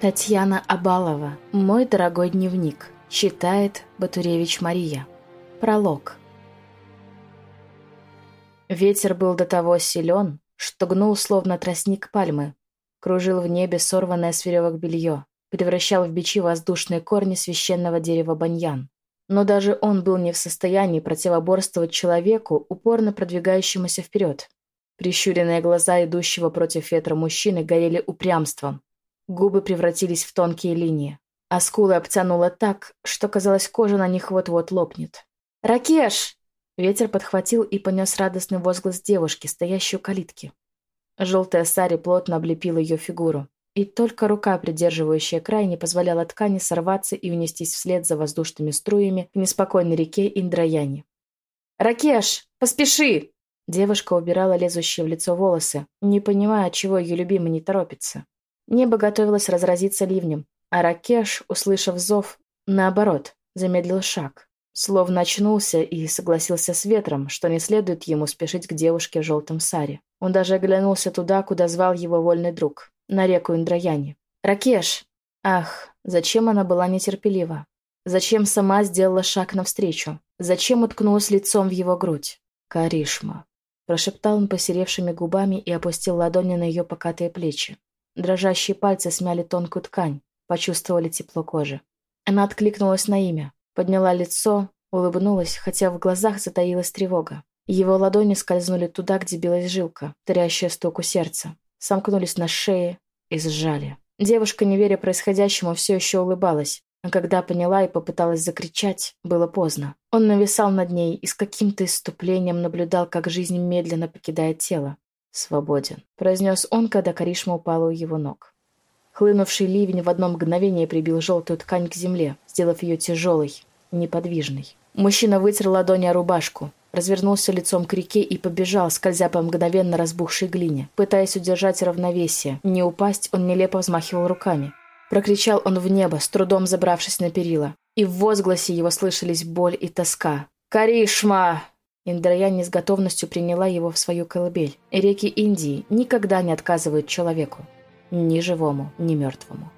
Татьяна Абалова. Мой дорогой дневник. Читает Батуревич Мария. Пролог. Ветер был до того силен, что гнул словно тростник пальмы. Кружил в небе сорванное с веревок белье, превращал в бичи воздушные корни священного дерева баньян. Но даже он был не в состоянии противоборствовать человеку, упорно продвигающемуся вперед. Прищуренные глаза идущего против ветра мужчины горели упрямством, Губы превратились в тонкие линии, а скулы обтянуло так, что казалось, кожа на них вот-вот лопнет. «Ракеш!» Ветер подхватил и понес радостный возглас девушки, стоящей у калитки. Желтая сари плотно облепила ее фигуру, и только рука, придерживающая край, не позволяла ткани сорваться и унестись вслед за воздушными струями в неспокойной реке Индраяни. «Ракеш, поспеши!» Девушка убирала лезущие в лицо волосы, не понимая, чего ее любимый не торопится. Небо готовилось разразиться ливнем, а Ракеш, услышав зов, наоборот, замедлил шаг. Словно очнулся и согласился с ветром, что не следует ему спешить к девушке в желтом саре. Он даже оглянулся туда, куда звал его вольный друг, на реку Индраяни. «Ракеш!» Ах, зачем она была нетерпелива? Зачем сама сделала шаг навстречу? Зачем уткнулась лицом в его грудь? «Каришма!» Прошептал он посеревшими губами и опустил ладони на ее покатые плечи. Дрожащие пальцы смяли тонкую ткань, почувствовали тепло кожи. Она откликнулась на имя, подняла лицо, улыбнулась, хотя в глазах затаилась тревога. Его ладони скользнули туда, где билась жилка, трящая стуку сердца, сомкнулись на шее и сжали. Девушка, не веря происходящему, все еще улыбалась, а когда поняла и попыталась закричать, было поздно. Он нависал над ней и с каким-то иступлением наблюдал, как жизнь медленно покидает тело. «Свободен», — произнес он, когда Каришма упала у его ног. Хлынувший ливень в одно мгновение прибил желтую ткань к земле, сделав ее тяжелой, неподвижной. Мужчина вытер ладони о рубашку, развернулся лицом к реке и побежал, скользя по мгновенно разбухшей глине. Пытаясь удержать равновесие, не упасть, он нелепо взмахивал руками. Прокричал он в небо, с трудом забравшись на перила. И в возгласе его слышались боль и тоска. «Каришма!» Индраяни с готовностью приняла его в свою колыбель. Реки Индии никогда не отказывают человеку. Ни живому, ни мертвому.